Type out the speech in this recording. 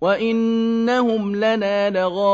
وَإِنَّهُمْ لَنَا لَغَائِظُونَ